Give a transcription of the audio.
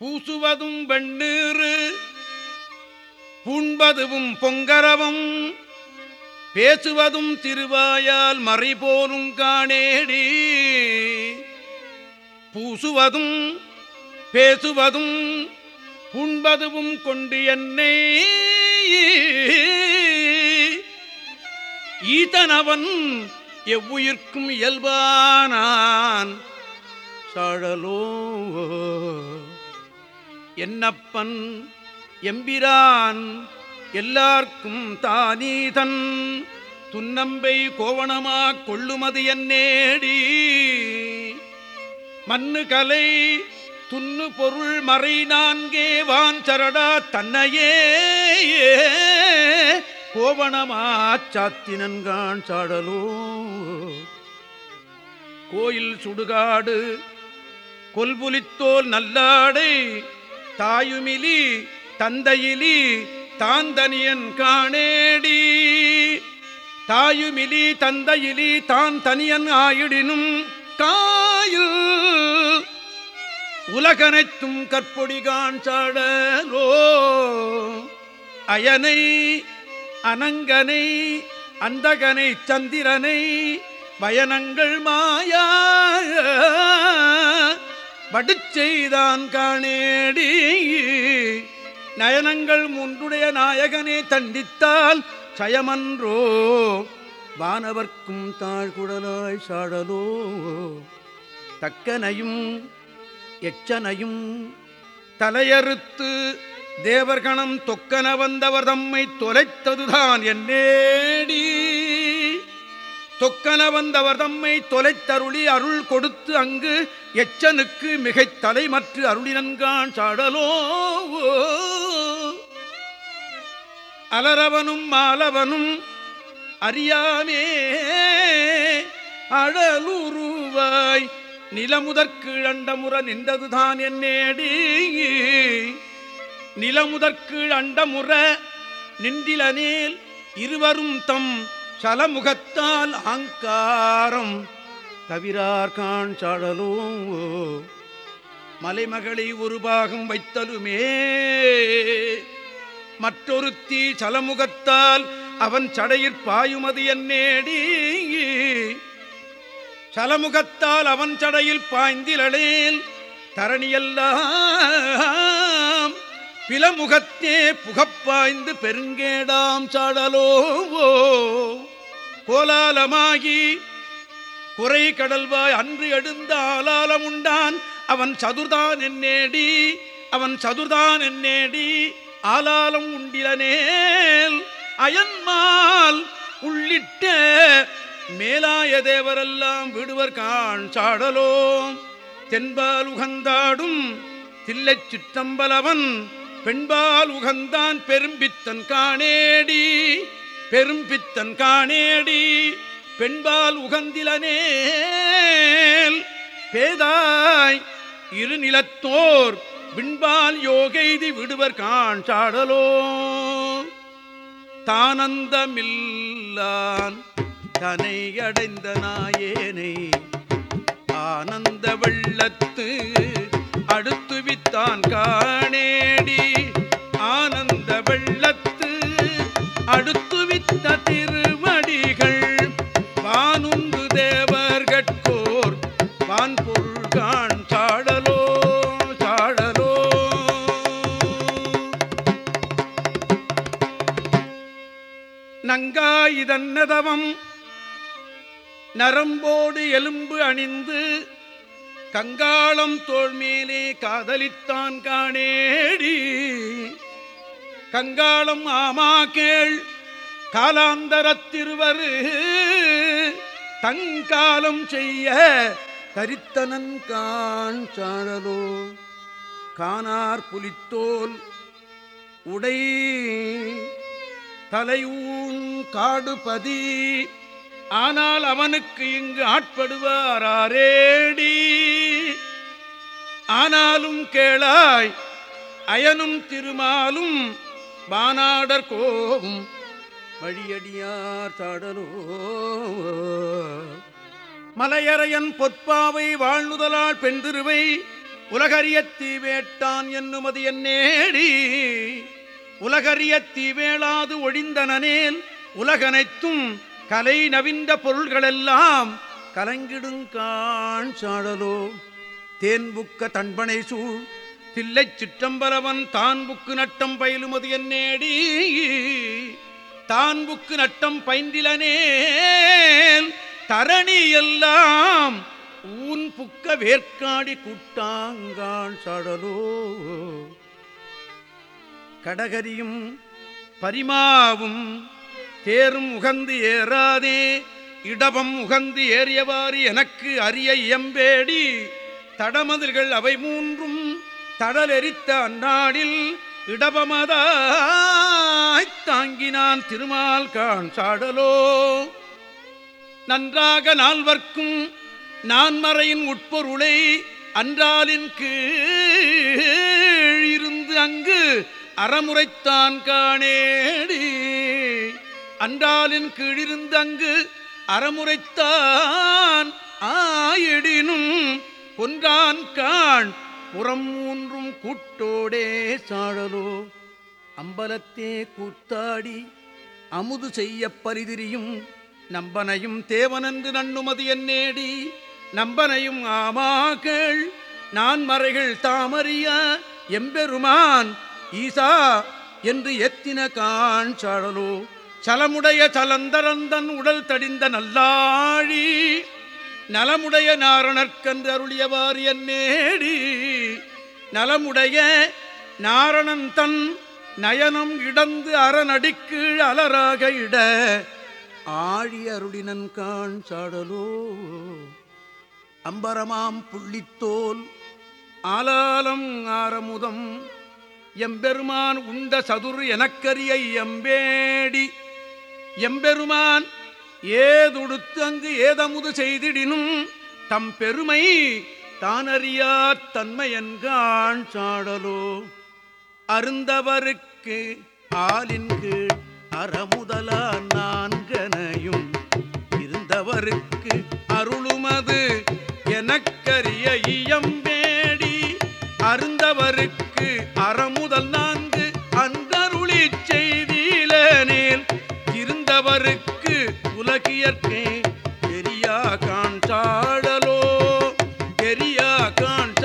பூசுவதும் வெண்ணீறு புண்பதுவும் பொங்கரவும் பேசுவதும் திருவாயால் மறைபோலும் காணேடி. பூசுவதும் பேசுவதும் புண்பதுவும் கொண்டு என்னை ஈதனவன் எவ்வுயிர்க்கும் இயல்பானான். சாழலோ என்னப்பன் எம்பிரான் எல்லார்க்கும் தானீதன். துன்னம்பை கோவணமாக் கொள்ளுமது என்னேடி. மண்ணு கலை துண்ணு பொருள் மறை நான்கே வான் சரடா தன்னையே கோவணமாச்சாத்தினன்கான் சாடலோ. கோயில் சுடுகாடு கொல்புலித்தோல் நல்லாடை தாயுமிலி தந்தையிலி தாந்தனியன் காணேடி. தாயுமிலி தந்தையிலி தான் தனியன் ஆயிடினும் காயில் உலகனைத்தும் கற்பொடிகான் சாடலோ. அயனை அனங்கனை அந்தகனை சந்திரனை பயணங்கள் மாயா வடுச்செய்தான் காணேடி. நயனங்கள் முன்றுடைய நாயகனே தண்டித்தால் சயமன்றோ வானவர்க்கும் தாழ்குடலாய் சாடலோ. தக்கனையும் எச்சனையும் தலையறுத்து தேவர்கணம் தொக்கன வந்தவர் தம்மை தொலைத்ததுதான் என்னேடி? தொக்கன வந்தவர் தம்மை தொலைத்தருளி அருள் கொடுத்து அங்கு எச்சனுக்கு மிகைத் தலைமற்று அருளினன்கான் சாடலோ? அலரவனும் மாலவனும் அறியாமே அழலுருவாய் நிலமுதற்கு அண்டமுற நின்றதுதான் என்னேடி? நிலமுதற்கு அண்டமுற நின்றிலனேல் இருவரும் தம் சலமுகத்தால் ஆங்காரம் தவிரார்கான் சாடலோ. மலைமகளை ஒரு பாகம் வைத்தலுமே. மற்றொருத்தி சலமுகத்தால் அவன் சடையிற் பாயுமது என்னேடி. சலமுகத்தால் அவன் சடையில் பாய்ந்திலளேல் தரணியெல்லாம் பிலமுகத்தே புகப்பாய்ந்து பெருங்கேடாம் சாடலோவோ. கோலாலமாகி குறை கடல்வாய் அன்று எடுந்த ஆலாலம் உண்டான். அவன் சதுர்தான் என்னேடி அவன் சதுர்தான் என்னேடி ஆலாலம் உண்டிலனேல். அயன்மால் உள்ளிட்ட மேலாய தேவரெல்லாம் விடுவர் காண் சாடலோம் தென்பால் உகந்தாடும் தில்லைச் சிற்றம்பலவன் பெண்பால் உகந்தான் பெரும்பித்தன் காணேடி பெரும்பித்தன் காணேடி பெண்பால் உகந்திலனேல் பேதாய் இருநிலத்தோர் விண்பால் யோகைதி விடுவர் காண்சாடலோ தானந்தமில்லான் தனை அடைந்த நாயேனை ஆனந்த வெள்ளத்து அடுத்து வித்தான் காணேடி இதன்னதவம் நரம்போடு எலும்பு அணிந்து கங்காளம் தோல்மேலே காதலித்தான் காணேடி. கங்காளம் ஆமா கேள் காலாந்தரத்திருவரு தங்காலம் செய்ய கரித்தனன் காண் சாழலோ காணார் புலித்தோல் உடை தலையூன் காடுபதி ஆனால் அவனுக்கு இங்கு ஆட்படுவாரேடி ஆனாலும் கேளாய் அயனும் திருமாலும் வானாடர் கோவும் வழியடியார் தாடலோ. மலையரையன் பொற்பாவை வாழ்நுதலால் பெண்திருவை உலகறியத்தி வேட்டான் என்னுமது என்னேடி. உலகறிய தீவேளாது ஒழிந்தனேல் உலகனைத்தும் கலை நவிந்த பொருள்களெல்லாம் கலங்கிடுங்கான் சாடலோ. தேன்புக்க தன்பனை சூழ் தில்லை சிற்றம்பரவன் தான்புக்கு நட்டம் பயிலுமது என்னேடி தான்புக்கு நட்டம் பைந்திலனேல் தரணி எல்லாம் ஊன் புக்க வேர்க்காடி கூட்டாங்கான் சாடலோ. கடகரியும் பரிமாவும் தேரும் உகந்து ஏறாதே இடபம் உகந்து ஏறியவாறு எனக்கு அரிய இயம்பேடி தடமதில்கள் அவை மூன்றும் தடலெரித்த அந்நாடில் இடபமதாய்த் தாங்கினான் திருமால் கான் சாடலோ. நன்றாக நால்வர்க்கும் நான்மறையின் உட்பொருளை அன்றாலின் கீழ் இருந்து அங்கு அறமுறைத்தான் காணேடி. அன்றாலின் கீழிருந்து அங்கு அறமுறைத்தான் ஆயிடினும் கொன்றான் காண் புறம் மூன்றும் கூட்டோடே சாழலோ. அம்பலத்தே கூத்தாடி அமுது செய்ய பரிதிரியும் நம்பனையும் தேவனன்று நண்ணுமது என்னேடி. நம்பனையும் ஆமாக்கள் நான் மறைகள் தாமறிய எம்பெருமான் ஈசா என்று எத்தின காண் சாழலோ சலமுடைய சலந்தரந்தன் உடல் தடிந்த நல்லாழி நலமுடைய நாரணர்க்கன்று அருளியவாறு என்னேடி நலமுடைய நாரணன் தன் நயனம் இடந்து அறநடிக்கு அலராக இட ஆழி அருளினன் காண் சாடலோ அம்பரமாம் புள்ளித்தோல் ஆலாலம் ஆரமுதம் எம்பெருமான் உண்ட சதுர் எனக்கரிய எம்பேடி எம்பெருமான் ஏதுடுத்து அங்கு ஏதமுது செய்திடினும் தம் பெருமை தானறியா தன்மையன்கான் சாடலோ. அருந்தவருக்கு ஆலின் கீழ் அறமுதலா நான்கனையும் இருந்தவருக்கு அருளுமது எனக்கரிய இயம்பே அருந்தவருக்கு அறமுதல் நான்கு. அந்தருளி செய்தீலனேல் இருந்தவருக்கு உலகியற்கே. பெரியா காண்சாடலோ. பெரியா காண்ச